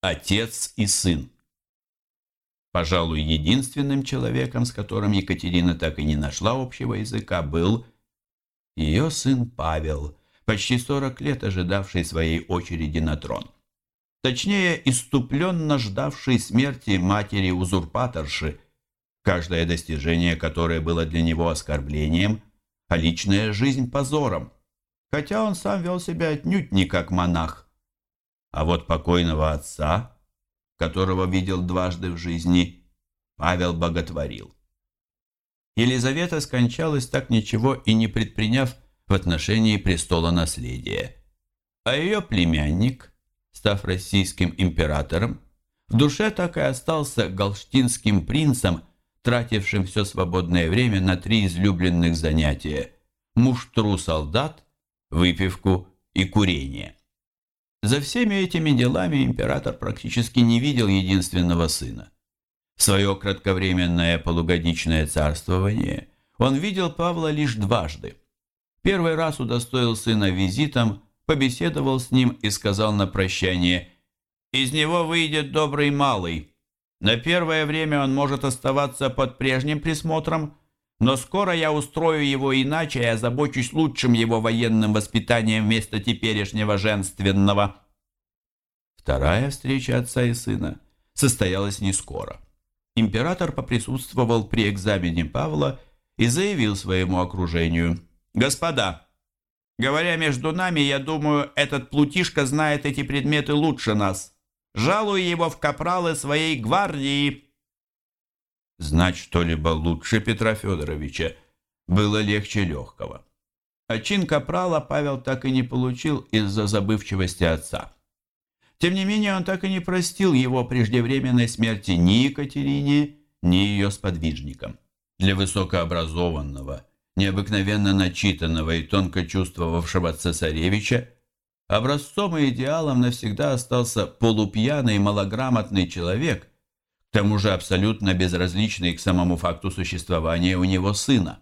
Отец и сын. Пожалуй, единственным человеком, с которым Екатерина так и не нашла общего языка, был ее сын Павел, почти 40 лет ожидавший своей очереди на трон. Точнее, иступленно ждавший смерти матери-узурпаторши, каждое достижение которой было для него оскорблением, а личная жизнь позором, хотя он сам вел себя отнюдь не как монах. А вот покойного отца, которого видел дважды в жизни, Павел боготворил. Елизавета скончалась так ничего и не предприняв в отношении престола наследия. А ее племянник, став российским императором, в душе так и остался галштинским принцем, тратившим все свободное время на три излюбленных занятия – муштру-солдат, выпивку и курение. За всеми этими делами император практически не видел единственного сына. В свое кратковременное полугодичное царствование он видел Павла лишь дважды. Первый раз удостоил сына визитом, побеседовал с ним и сказал на прощание «Из него выйдет добрый малый. На первое время он может оставаться под прежним присмотром, но скоро я устрою его иначе и озабочусь лучшим его военным воспитанием вместо теперешнего женственного. Вторая встреча отца и сына состоялась не скоро. Император поприсутствовал при экзамене Павла и заявил своему окружению. «Господа, говоря между нами, я думаю, этот плутишка знает эти предметы лучше нас. Жалую его в капралы своей гвардии». Знать что-либо лучше Петра Федоровича было легче легкого. А чин капрала Павел так и не получил из-за забывчивости отца. Тем не менее, он так и не простил его преждевременной смерти ни Екатерине, ни ее сподвижникам. Для высокообразованного, необыкновенно начитанного и тонко чувствовавшего цесаревича образцом и идеалом навсегда остался полупьяный малограмотный человек – тому же абсолютно безразличный к самому факту существования у него сына.